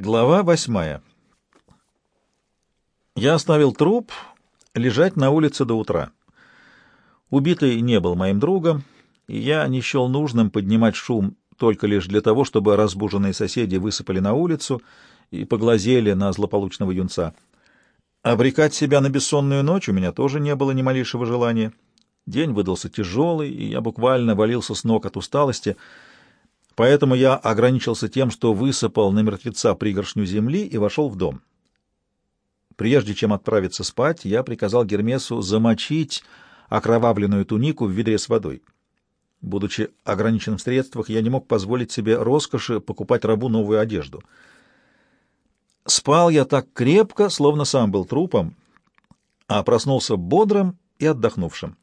Глава восьмая. Я оставил труп лежать на улице до утра. Убитый не был моим другом, и я не счел нужным поднимать шум только лишь для того, чтобы разбуженные соседи высыпали на улицу и поглазели на злополучного юнца. Обрекать себя на бессонную ночь у меня тоже не было ни малейшего желания. День выдался тяжелый, и я буквально валился с ног от усталости — Поэтому я ограничился тем, что высыпал на мертвеца пригоршню земли и вошел в дом. Прежде чем отправиться спать, я приказал Гермесу замочить окровавленную тунику в ведре с водой. Будучи ограниченным в средствах, я не мог позволить себе роскоши покупать рабу новую одежду. Спал я так крепко, словно сам был трупом, а проснулся бодрым и отдохнувшим.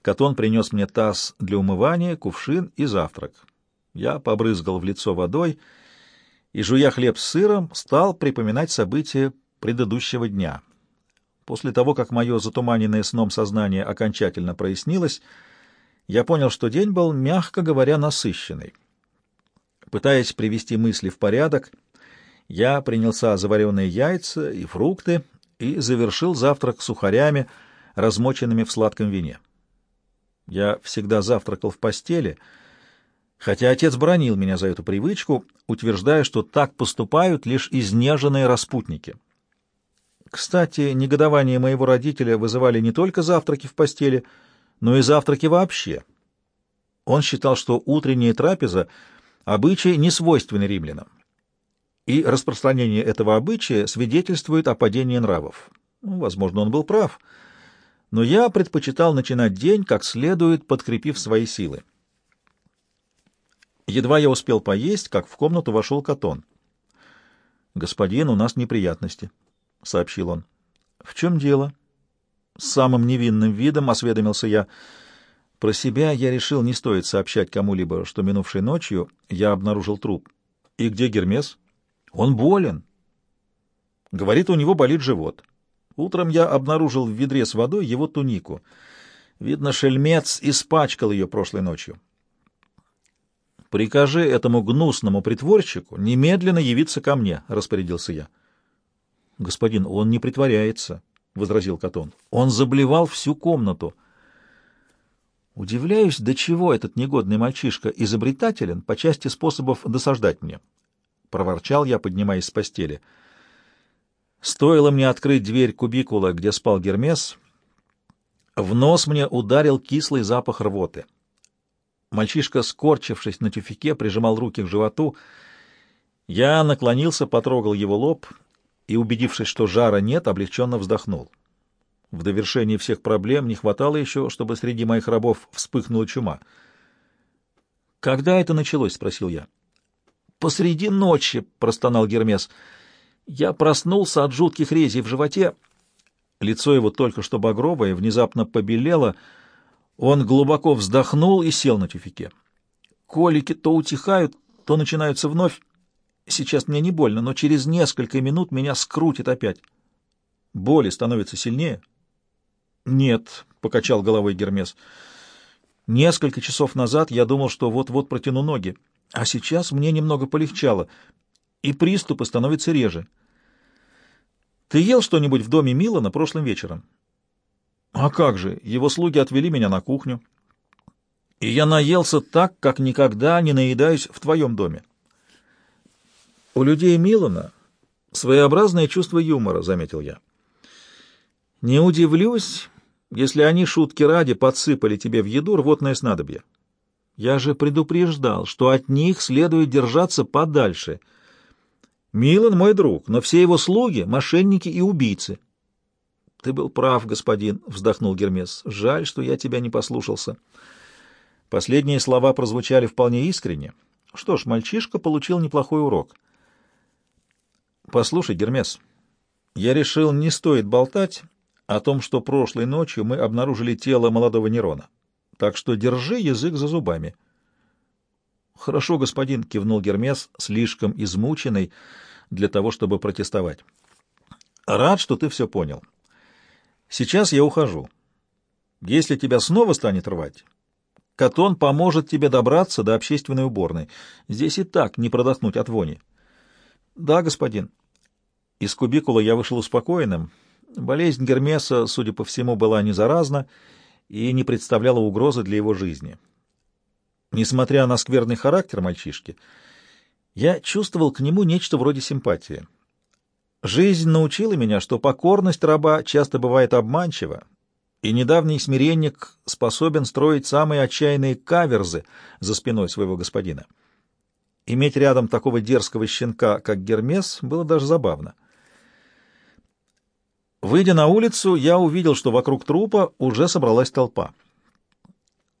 Катон принес мне таз для умывания, кувшин и завтрак. Я побрызгал в лицо водой и, жуя хлеб с сыром, стал припоминать события предыдущего дня. После того, как мое затуманенное сном сознание окончательно прояснилось, я понял, что день был, мягко говоря, насыщенный. Пытаясь привести мысли в порядок, я принялся за вареные яйца и фрукты и завершил завтрак сухарями, размоченными в сладком вине. Я всегда завтракал в постели — хотя отец бронил меня за эту привычку, утверждая, что так поступают лишь изнеженные распутники. Кстати, негодование моего родителя вызывали не только завтраки в постели, но и завтраки вообще. Он считал, что утренняя трапеза — обычай, не свойственный римлянам. И распространение этого обычая свидетельствует о падении нравов. Ну, возможно, он был прав, но я предпочитал начинать день как следует, подкрепив свои силы. Едва я успел поесть, как в комнату вошел Катон. «Господин, у нас неприятности», — сообщил он. «В чем дело?» Самым невинным видом осведомился я. Про себя я решил, не стоит сообщать кому-либо, что минувшей ночью я обнаружил труп. «И где Гермес?» «Он болен». Говорит, у него болит живот. Утром я обнаружил в ведре с водой его тунику. Видно, шельмец испачкал ее прошлой ночью. «Прикажи этому гнусному притворщику немедленно явиться ко мне», — распорядился я. «Господин, он не притворяется», — возразил Катон. «Он заблевал всю комнату». Удивляюсь, до чего этот негодный мальчишка изобретателен по части способов досаждать мне. Проворчал я, поднимаясь с постели. Стоило мне открыть дверь кубикула, где спал Гермес, в нос мне ударил кислый запах рвоты. Мальчишка, скорчившись на тюфике, прижимал руки к животу. Я наклонился, потрогал его лоб и, убедившись, что жара нет, облегченно вздохнул. В довершении всех проблем не хватало еще, чтобы среди моих рабов вспыхнула чума. «Когда это началось?» — спросил я. «Посреди ночи», — простонал Гермес. «Я проснулся от жутких резей в животе». Лицо его только что багровое внезапно побелело — он глубоко вздохнул и сел на тюфике. Колики то утихают, то начинаются вновь. Сейчас мне не больно, но через несколько минут меня скрутит опять. Боли становятся сильнее? Нет, — покачал головой Гермес. Несколько часов назад я думал, что вот-вот протяну ноги, а сейчас мне немного полегчало, и приступы становятся реже. Ты ел что-нибудь в доме Милана прошлым вечером? — а как же, его слуги отвели меня на кухню. И я наелся так, как никогда не наедаюсь в твоем доме. У людей Милана своеобразное чувство юмора, заметил я. Не удивлюсь, если они шутки ради подсыпали тебе в еду рвотное снадобье. Я же предупреждал, что от них следует держаться подальше. Милан мой друг, но все его слуги — мошенники и убийцы. Ты был прав, господин, вздохнул Гермес. Жаль, что я тебя не послушался. Последние слова прозвучали вполне искренне. Что ж, мальчишка получил неплохой урок. Послушай, Гермес, я решил, не стоит болтать о том, что прошлой ночью мы обнаружили тело молодого Нерона. Так что держи язык за зубами. Хорошо, господин, кивнул Гермес, слишком измученный для того, чтобы протестовать. Рад, что ты все понял. Сейчас я ухожу. Если тебя снова станет рвать, Катон поможет тебе добраться до общественной уборной. Здесь и так не продохнуть от вони. Да, господин. Из кубикула я вышел успокоенным. Болезнь Гермеса, судя по всему, была не заразна и не представляла угрозы для его жизни. Несмотря на скверный характер мальчишки, я чувствовал к нему нечто вроде симпатии. Жизнь научила меня, что покорность раба часто бывает обманчива, и недавний смиренник способен строить самые отчаянные каверзы за спиной своего господина. Иметь рядом такого дерзкого щенка, как Гермес, было даже забавно. Выйдя на улицу, я увидел, что вокруг трупа уже собралась толпа.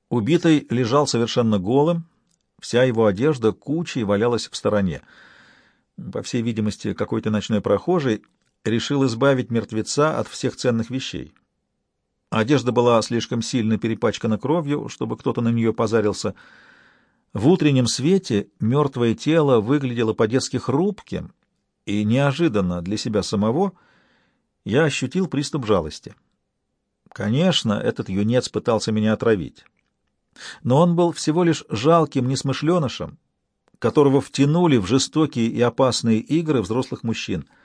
Убитый лежал совершенно голым, вся его одежда кучей валялась в стороне. По всей видимости, какой-то ночной прохожий решил избавить мертвеца от всех ценных вещей. Одежда была слишком сильно перепачкана кровью, чтобы кто-то на нее позарился. В утреннем свете мертвое тело выглядело по-детски хрупким, и неожиданно для себя самого я ощутил приступ жалости. Конечно, этот юнец пытался меня отравить. Но он был всего лишь жалким несмышленышем, которого втянули в жестокие и опасные игры взрослых мужчин —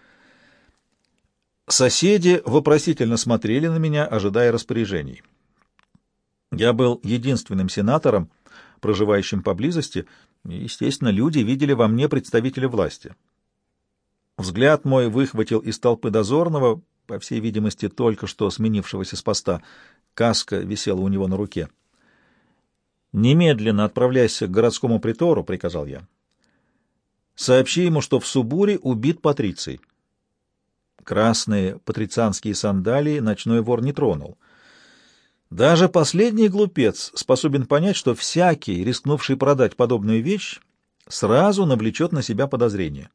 Соседи вопросительно смотрели на меня, ожидая распоряжений. Я был единственным сенатором, проживающим поблизости, и, естественно, люди видели во мне представителя власти. Взгляд мой выхватил из толпы дозорного, по всей видимости, только что сменившегося с поста. Каска висела у него на руке. «Немедленно отправляйся к городскому притору», — приказал я. «Сообщи ему, что в Субуре убит Патриций». Красные патрицианские сандалии ночной вор не тронул. Даже последний глупец способен понять, что всякий, рискнувший продать подобную вещь, сразу навлечет на себя подозрение.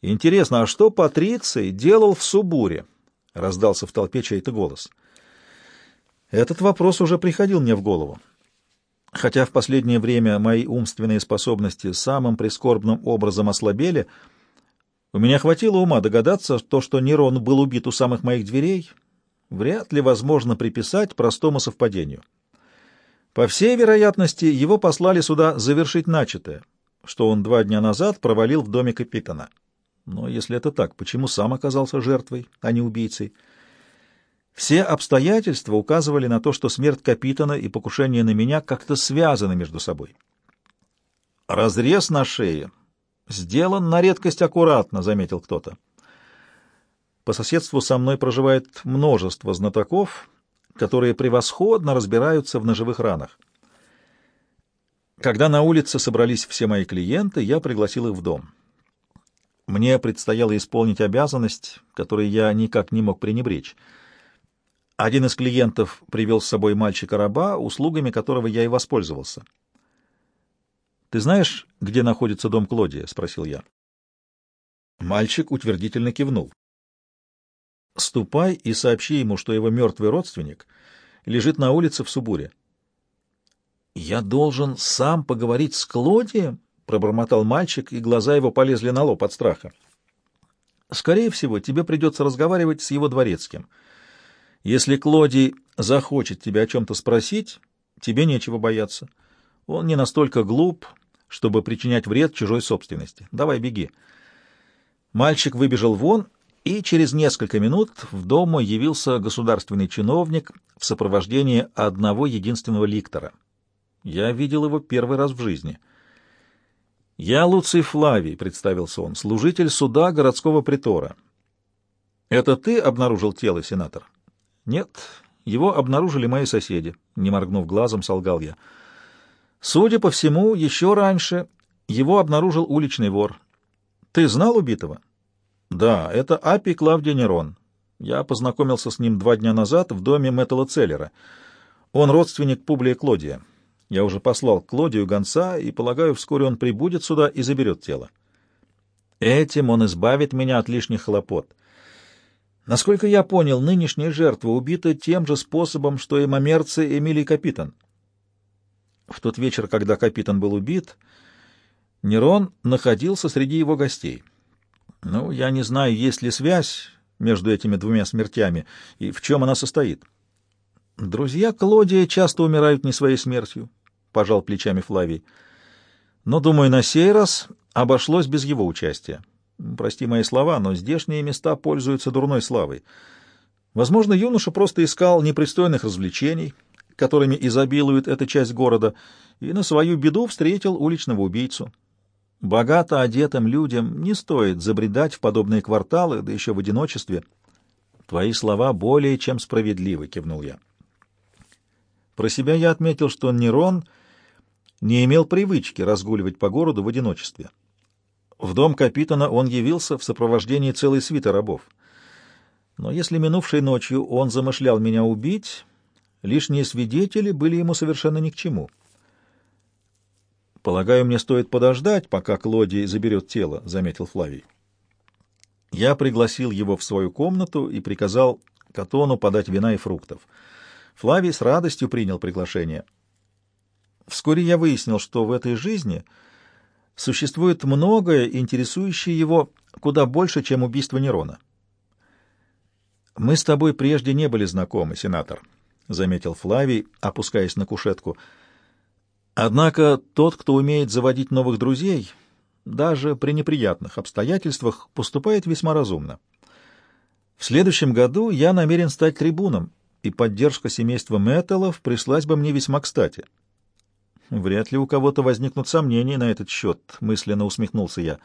«Интересно, а что Патриций делал в Субуре?» — раздался в толпе чей-то голос. Этот вопрос уже приходил мне в голову. Хотя в последнее время мои умственные способности самым прискорбным образом ослабели — у меня хватило ума догадаться, то, что Нерон был убит у самых моих дверей, вряд ли возможно приписать простому совпадению. По всей вероятности, его послали сюда завершить начатое, что он два дня назад провалил в доме капитана. Но если это так, почему сам оказался жертвой, а не убийцей? Все обстоятельства указывали на то, что смерть капитана и покушение на меня как-то связаны между собой. Разрез на шее «Сделан на редкость аккуратно», — заметил кто-то. По соседству со мной проживает множество знатоков, которые превосходно разбираются в ножевых ранах. Когда на улице собрались все мои клиенты, я пригласил их в дом. Мне предстояло исполнить обязанность, которой я никак не мог пренебречь. Один из клиентов привел с собой мальчика-раба, услугами которого я и воспользовался. «Ты знаешь, где находится дом Клодия?» — спросил я. Мальчик утвердительно кивнул. «Ступай и сообщи ему, что его мертвый родственник лежит на улице в Субуре». «Я должен сам поговорить с Клодием?» — пробормотал мальчик, и глаза его полезли на лоб от страха. «Скорее всего, тебе придется разговаривать с его дворецким. Если Клодий захочет тебя о чем-то спросить, тебе нечего бояться. Он не настолько глуп, чтобы причинять вред чужой собственности. Давай, беги. Мальчик выбежал вон, и через несколько минут в дом явился государственный чиновник в сопровождении одного единственного ликтора. Я видел его первый раз в жизни. «Я Луций Флавий», — представился он, — «служитель суда городского притора». «Это ты обнаружил тело, сенатор?» «Нет, его обнаружили мои соседи», — не моргнув глазом, солгал я. Судя по всему, еще раньше его обнаружил уличный вор. Ты знал убитого? Да, это Апи Клавдий Нерон. Я познакомился с ним два дня назад в доме Мэттела Целлера. Он родственник Публия Клодия. Я уже послал Клодию гонца, и, полагаю, вскоре он прибудет сюда и заберет тело. Этим он избавит меня от лишних хлопот. Насколько я понял, нынешняя жертва убита тем же способом, что и мамерцы Эмилий Капитан — в тот вечер, когда капитан был убит, Нерон находился среди его гостей. Ну, я не знаю, есть ли связь между этими двумя смертями и в чем она состоит. Друзья Клодия часто умирают не своей смертью, — пожал плечами Флавий. Но, думаю, на сей раз обошлось без его участия. Прости мои слова, но здешние места пользуются дурной славой. Возможно, юноша просто искал непристойных развлечений, которыми изобилует эта часть города, и на свою беду встретил уличного убийцу. Богато одетым людям не стоит забредать в подобные кварталы, да еще в одиночестве. Твои слова более чем справедливы, — кивнул я. Про себя я отметил, что Нерон не имел привычки разгуливать по городу в одиночестве. В дом капитана он явился в сопровождении целой свиты рабов. Но если минувшей ночью он замышлял меня убить, лишние свидетели были ему совершенно ни к чему. «Полагаю, мне стоит подождать, пока Клодий заберет тело», — заметил Флавий. Я пригласил его в свою комнату и приказал Катону подать вина и фруктов. Флавий с радостью принял приглашение. Вскоре я выяснил, что в этой жизни существует многое, интересующее его куда больше, чем убийство Нерона. «Мы с тобой прежде не были знакомы, сенатор», — заметил Флавий, опускаясь на кушетку. «Однако тот, кто умеет заводить новых друзей, даже при неприятных обстоятельствах, поступает весьма разумно. В следующем году я намерен стать трибуном, и поддержка семейства Мэттеллов пришлась бы мне весьма кстати». «Вряд ли у кого-то возникнут сомнения на этот счет», — мысленно усмехнулся я.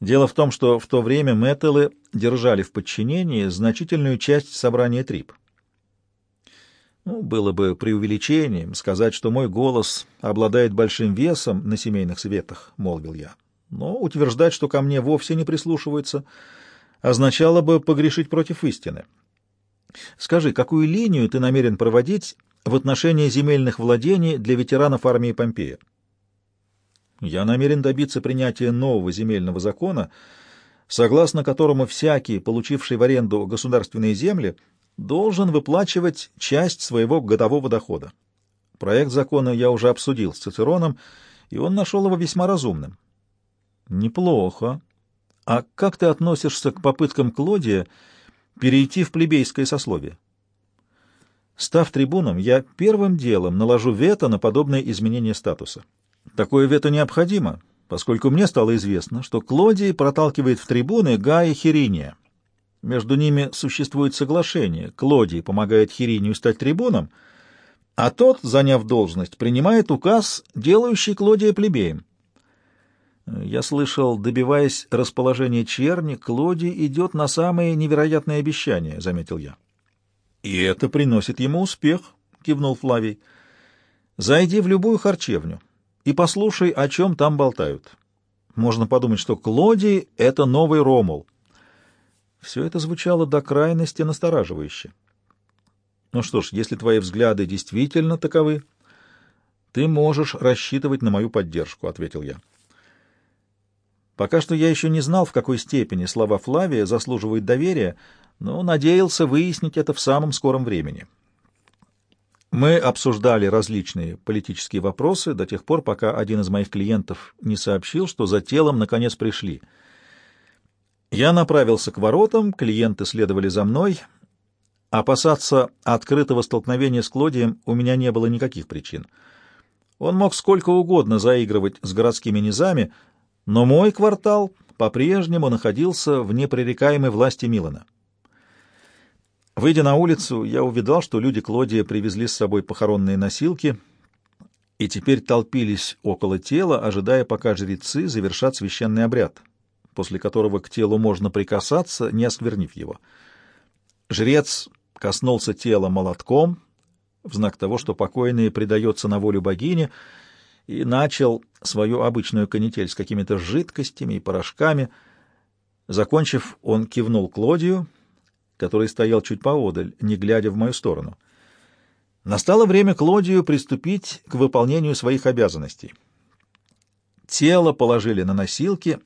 Дело в том, что в то время Мэттеллы держали в подчинении значительную часть собрания Трип. Ну, было бы преувеличением сказать, что мой голос обладает большим весом на семейных светах, — молвил я. Но утверждать, что ко мне вовсе не прислушиваются, означало бы погрешить против истины. Скажи, какую линию ты намерен проводить в отношении земельных владений для ветеранов армии Помпея. Я намерен добиться принятия нового земельного закона, согласно которому всякий, получивший в аренду государственные земли, должен выплачивать часть своего годового дохода. Проект закона я уже обсудил с Цицероном, и он нашел его весьма разумным. Неплохо. А как ты относишься к попыткам Клодия перейти в плебейское сословие? Став трибуном, я первым делом наложу вето на подобное изменение статуса. Такое вето необходимо, поскольку мне стало известно, что Клодий проталкивает в трибуны Гая Хириния. Между ними существует соглашение. Клодий помогает Хиринию стать трибуном, а тот, заняв должность, принимает указ, делающий Клодия плебеем. Я слышал, добиваясь расположения черни, Клодий идет на самые невероятные обещания, — заметил я. — И это приносит ему успех, — кивнул Флавий. — Зайди в любую харчевню и послушай, о чем там болтают. Можно подумать, что Клодий — это новый Ромул. Все это звучало до крайности настораживающе. Ну что ж, если твои взгляды действительно таковы, ты можешь рассчитывать на мою поддержку, — ответил я. Пока что я еще не знал, в какой степени слова Флавия заслуживают доверия, — но надеялся выяснить это в самом скором времени. Мы обсуждали различные политические вопросы до тех пор, пока один из моих клиентов не сообщил, что за телом наконец пришли. Я направился к воротам, клиенты следовали за мной. Опасаться открытого столкновения с Клодием у меня не было никаких причин. Он мог сколько угодно заигрывать с городскими низами, но мой квартал по-прежнему находился в непререкаемой власти Милана. Выйдя на улицу, я увидал, что люди Клодия привезли с собой похоронные носилки и теперь толпились около тела, ожидая, пока жрецы завершат священный обряд, после которого к телу можно прикасаться, не осквернив его. Жрец коснулся тела молотком в знак того, что покойный предается на волю богини, и начал свою обычную канитель с какими-то жидкостями и порошками. Закончив, он кивнул Клодию — который стоял чуть поодаль, не глядя в мою сторону. Настало время Клодию приступить к выполнению своих обязанностей. Тело положили на носилки,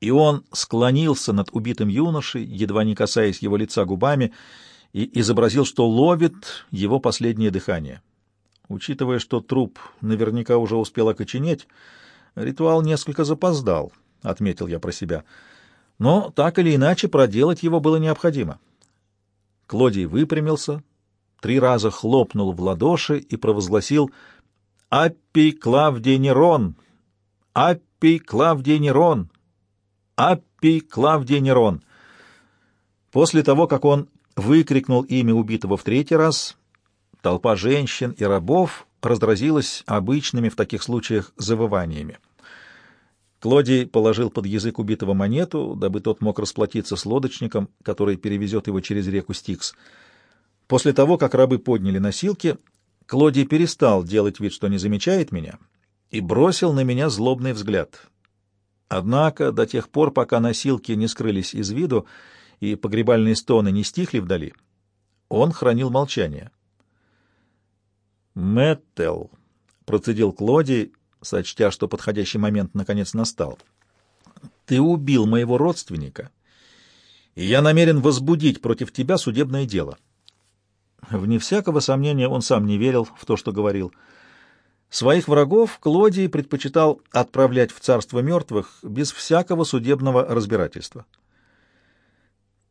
и он склонился над убитым юношей, едва не касаясь его лица губами, и изобразил, что ловит его последнее дыхание. Учитывая, что труп наверняка уже успел окоченеть, ритуал несколько запоздал, — отметил я про себя. Но так или иначе проделать его было необходимо. Клодий выпрямился, три раза хлопнул в ладоши и провозгласил «Аппи Клавдий Нерон, «Аппий Клавдий Нерон! Аппий Клавдий Нерон!» После того, как он выкрикнул имя убитого в третий раз, толпа женщин и рабов разразилась обычными в таких случаях завываниями. Клодий положил под язык убитого монету, дабы тот мог расплатиться с лодочником, который перевезет его через реку Стикс. После того, как рабы подняли носилки, Клодий перестал делать вид, что не замечает меня, и бросил на меня злобный взгляд. Однако до тех пор, пока носилки не скрылись из виду и погребальные стоны не стихли вдали, он хранил молчание. «Мэттел», — процедил Клодий, сочтя, что подходящий момент наконец настал. «Ты убил моего родственника, и я намерен возбудить против тебя судебное дело». Вне всякого сомнения он сам не верил в то, что говорил. Своих врагов Клодий предпочитал отправлять в царство мертвых без всякого судебного разбирательства.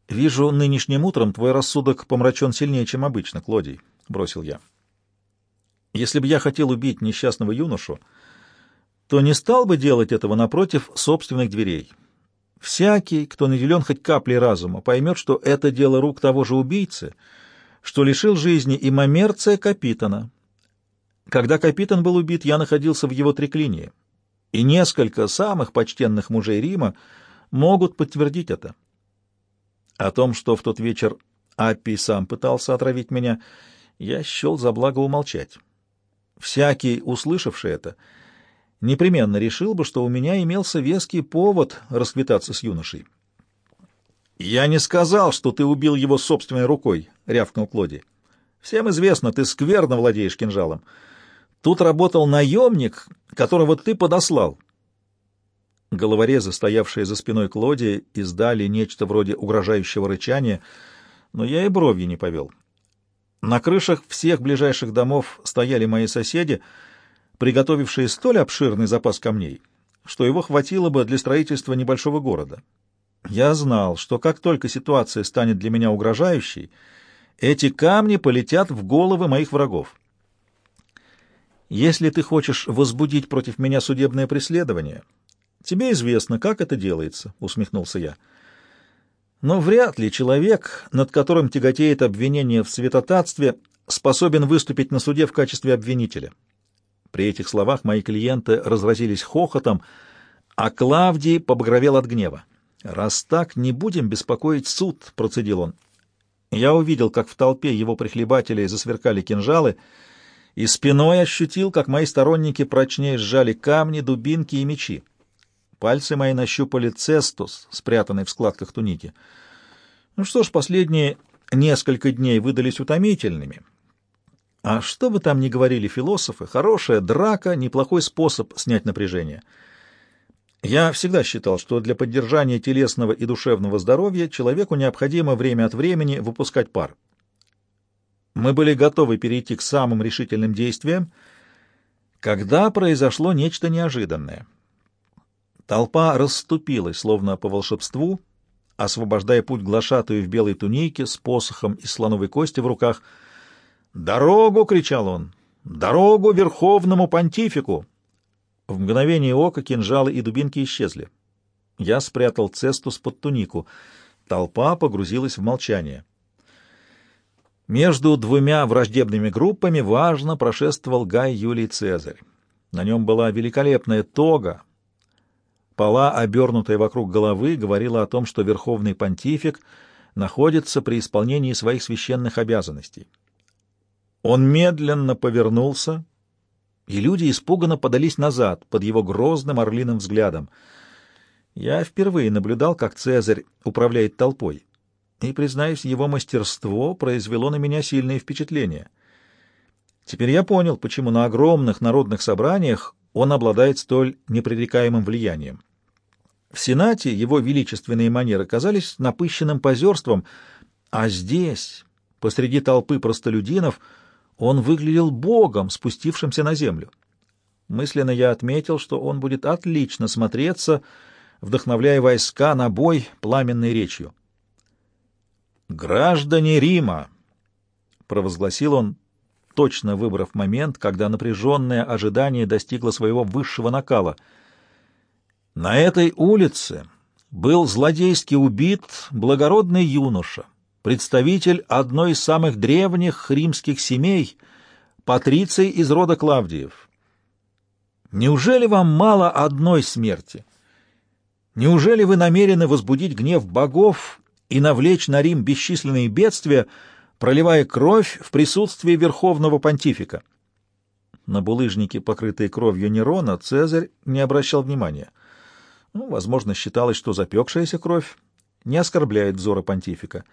«Вижу, нынешним утром твой рассудок помрачен сильнее, чем обычно, Клодий», — бросил я. «Если бы я хотел убить несчастного юношу, — то не стал бы делать этого напротив собственных дверей. Всякий, кто наделен хоть каплей разума, поймет, что это дело рук того же убийцы, что лишил жизни и Мамерция Капитана. Когда Капитан был убит, я находился в его треклинии, и несколько самых почтенных мужей Рима могут подтвердить это. О том, что в тот вечер Аппий сам пытался отравить меня, я счел за благо умолчать. Всякий, услышавший это, — непременно решил бы, что у меня имелся веский повод расквитаться с юношей. «Я не сказал, что ты убил его собственной рукой», — рявкнул Клоди. «Всем известно, ты скверно владеешь кинжалом. Тут работал наемник, которого ты подослал». Головорезы, стоявшие за спиной Клоди, издали нечто вроде угрожающего рычания, но я и бровью не повел. На крышах всех ближайших домов стояли мои соседи — приготовившие столь обширный запас камней, что его хватило бы для строительства небольшого города. Я знал, что как только ситуация станет для меня угрожающей, эти камни полетят в головы моих врагов. Если ты хочешь возбудить против меня судебное преследование, тебе известно, как это делается, — усмехнулся я. Но вряд ли человек, над которым тяготеет обвинение в святотатстве, способен выступить на суде в качестве обвинителя. При этих словах мои клиенты разразились хохотом, а Клавдий побагровел от гнева. «Раз так, не будем беспокоить суд», — процедил он. Я увидел, как в толпе его прихлебателей засверкали кинжалы, и спиной ощутил, как мои сторонники прочнее сжали камни, дубинки и мечи. Пальцы мои нащупали цестус, спрятанный в складках туники. Ну что ж, последние несколько дней выдались утомительными — а что бы там ни говорили философы, хорошая драка — неплохой способ снять напряжение. Я всегда считал, что для поддержания телесного и душевного здоровья человеку необходимо время от времени выпускать пар. Мы были готовы перейти к самым решительным действиям, когда произошло нечто неожиданное. Толпа расступилась, словно по волшебству, освобождая путь глашатую в белой тунике с посохом из слоновой кости в руках — «Дорогу!» — кричал он. «Дорогу верховному понтифику!» В мгновение ока кинжалы и дубинки исчезли. Я спрятал цестус под тунику. Толпа погрузилась в молчание. Между двумя враждебными группами важно прошествовал Гай Юлий Цезарь. На нем была великолепная тога. Пола, обернутая вокруг головы, говорила о том, что верховный понтифик находится при исполнении своих священных обязанностей. Он медленно повернулся, и люди испуганно подались назад под его грозным орлиным взглядом. Я впервые наблюдал, как Цезарь управляет толпой, и, признаюсь, его мастерство произвело на меня сильное впечатление. Теперь я понял, почему на огромных народных собраниях он обладает столь непререкаемым влиянием. В Сенате его величественные манеры казались напыщенным позерством, а здесь, посреди толпы простолюдинов, — он выглядел богом, спустившимся на землю. Мысленно я отметил, что он будет отлично смотреться, вдохновляя войска на бой пламенной речью. «Граждане Рима!» — провозгласил он, точно выбрав момент, когда напряженное ожидание достигло своего высшего накала. На этой улице был злодейски убит благородный юноша, представитель одной из самых древних римских семей, патриций из рода Клавдиев. Неужели вам мало одной смерти? Неужели вы намерены возбудить гнев богов и навлечь на Рим бесчисленные бедствия, проливая кровь в присутствии верховного понтифика? На булыжники, покрытые кровью Нерона, Цезарь не обращал внимания. Ну, возможно, считалось, что запекшаяся кровь не оскорбляет взора понтифика.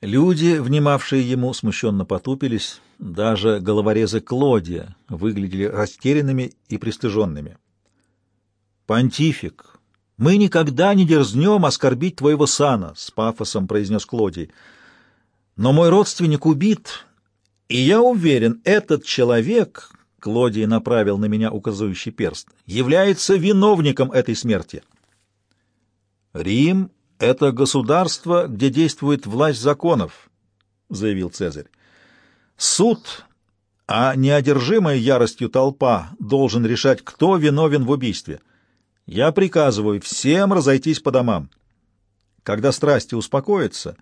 Люди, внимавшие ему, смущенно потупились, даже головорезы Клодия выглядели растерянными и пристыженными. «Понтифик, мы никогда не дерзнем оскорбить твоего сана», — с пафосом произнес Клодий. «Но мой родственник убит, и я уверен, этот человек, Клодий направил на меня указывающий перст, является виновником этой смерти. Рим — это государство, где действует власть законов, — заявил Цезарь. Суд, а неодержимая яростью толпа, должен решать, кто виновен в убийстве. Я приказываю всем разойтись по домам. Когда страсти успокоятся,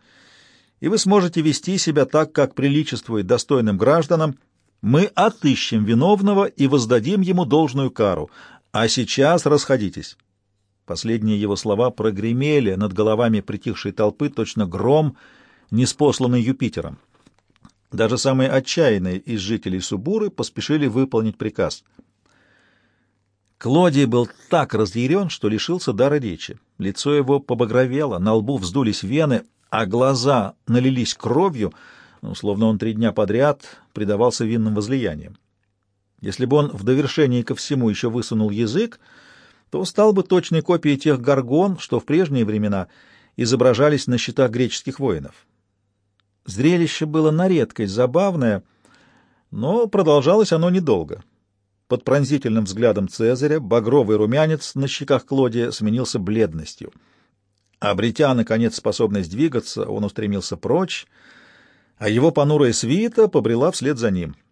и вы сможете вести себя так, как приличествует достойным гражданам, — мы отыщем виновного и воздадим ему должную кару, а сейчас расходитесь». Последние его слова прогремели над головами притихшей толпы, точно гром, неспосланный Юпитером. Даже самые отчаянные из жителей Субуры поспешили выполнить приказ. Клодий был так разъярен, что лишился дара речи. Лицо его побагровело, на лбу вздулись вены, а глаза налились кровью — ну, словно он три дня подряд предавался винным возлияниям. Если бы он в довершении ко всему еще высунул язык, то стал бы точной копией тех горгон, что в прежние времена изображались на щитах греческих воинов. Зрелище было на редкость забавное, но продолжалось оно недолго. Под пронзительным взглядом Цезаря багровый румянец на щеках Клодия сменился бледностью. Обретя, наконец, способность двигаться, он устремился прочь, а его понурая свита побрела вслед за ним —